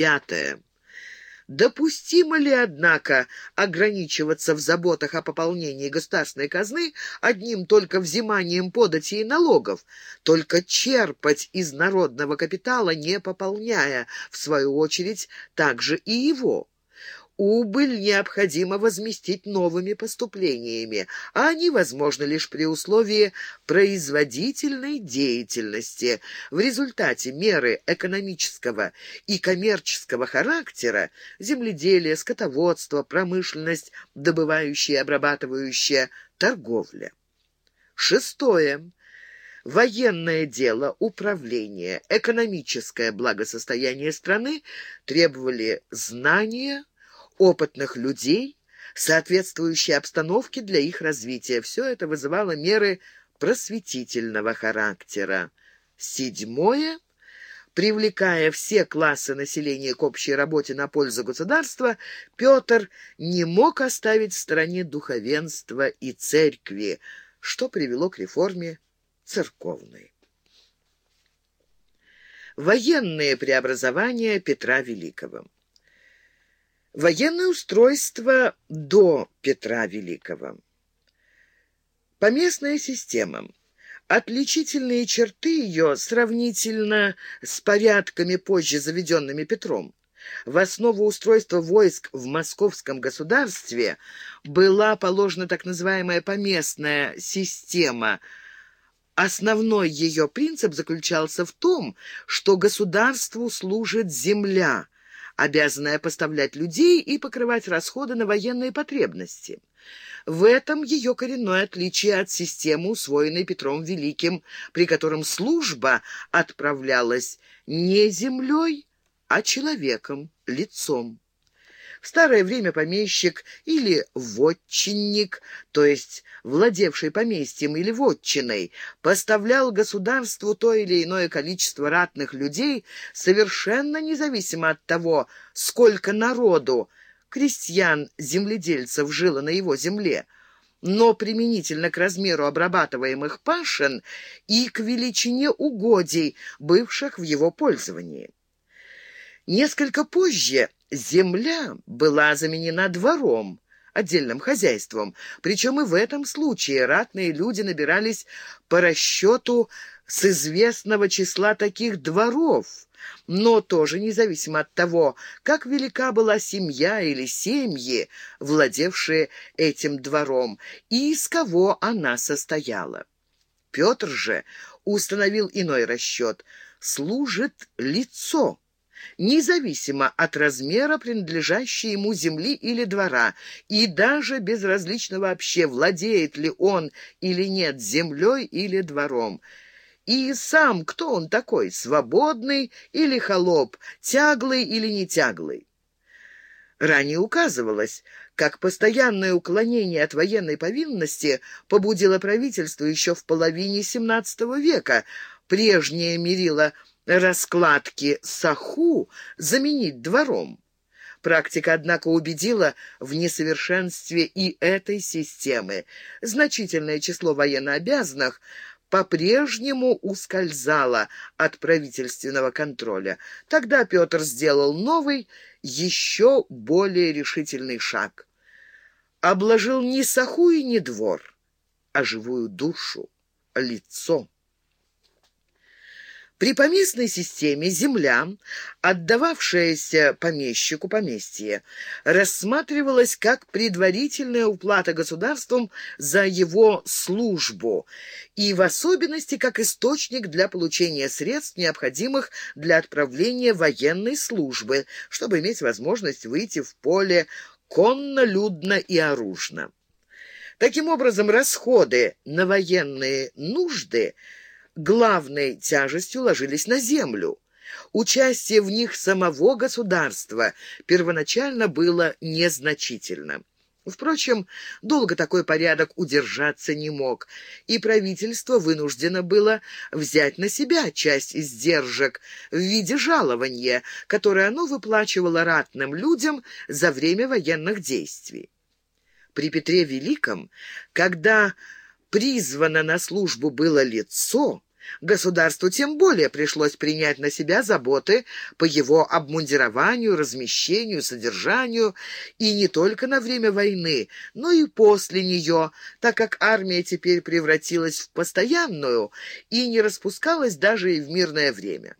Пятое. Допустимо ли, однако, ограничиваться в заботах о пополнении государственной казны одним только взиманием подати и налогов, только черпать из народного капитала, не пополняя, в свою очередь, также и его? Убыль необходимо возместить новыми поступлениями, а они возможны лишь при условии производительной деятельности. В результате меры экономического и коммерческого характера земледелие, скотоводство, промышленность, добывающая и обрабатывающая, торговля. Шестое. Военное дело, управление, экономическое благосостояние страны требовали знания, опытных людей, соответствующей обстановке для их развития. Все это вызывало меры просветительного характера. Седьмое привлекая все классы населения к общей работе на пользу государства, Петр не мог оставить в стороне духовенства и церкви, что привело к реформе церковной. Военные преобразования Петра Великого Военное устройство до Петра Великого. Поместная система. Отличительные черты ее сравнительно с порядками позже заведенными Петром. В основу устройства войск в московском государстве была положена так называемая поместная система. Основной ее принцип заключался в том, что государству служит земля – обязанная поставлять людей и покрывать расходы на военные потребности. В этом ее коренное отличие от системы, усвоенной Петром Великим, при котором служба отправлялась не землей, а человеком, лицом. В старое время помещик или вотчинник, то есть владевший поместьем или вотчиной, поставлял государству то или иное количество ратных людей, совершенно независимо от того, сколько народу, крестьян-земледельцев жило на его земле, но применительно к размеру обрабатываемых пашен и к величине угодий, бывших в его пользовании. Несколько позже земля была заменена двором, отдельным хозяйством, причем и в этом случае ратные люди набирались по расчету с известного числа таких дворов, но тоже независимо от того, как велика была семья или семьи, владевшие этим двором, и из кого она состояла. Петр же установил иной расчет – служит лицо – независимо от размера принадлежащей ему земли или двора, и даже безразлично вообще, владеет ли он или нет землей или двором. И сам кто он такой, свободный или холоп, тяглый или не тяглый? Ранее указывалось, как постоянное уклонение от военной повинности побудило правительство еще в половине XVII века. Прежнее мерило – раскладки саху заменить двором. Практика, однако, убедила в несовершенстве и этой системы. Значительное число военнообязанных по-прежнему ускользало от правительственного контроля. Тогда Петр сделал новый, еще более решительный шаг. Обложил не саху и не двор, а живую душу, лицо. При поместной системе земля, отдававшаяся помещику поместье, рассматривалась как предварительная уплата государством за его службу и в особенности как источник для получения средств, необходимых для отправления военной службы, чтобы иметь возможность выйти в поле конно, людно и оружно. Таким образом, расходы на военные нужды – главной тяжестью ложились на землю. Участие в них самого государства первоначально было незначительно. Впрочем, долго такой порядок удержаться не мог, и правительство вынуждено было взять на себя часть издержек в виде жалования, которое оно выплачивало ратным людям за время военных действий. При Петре Великом, когда призвано на службу было лицо, Государству тем более пришлось принять на себя заботы по его обмундированию, размещению, содержанию, и не только на время войны, но и после нее, так как армия теперь превратилась в постоянную и не распускалась даже и в мирное время.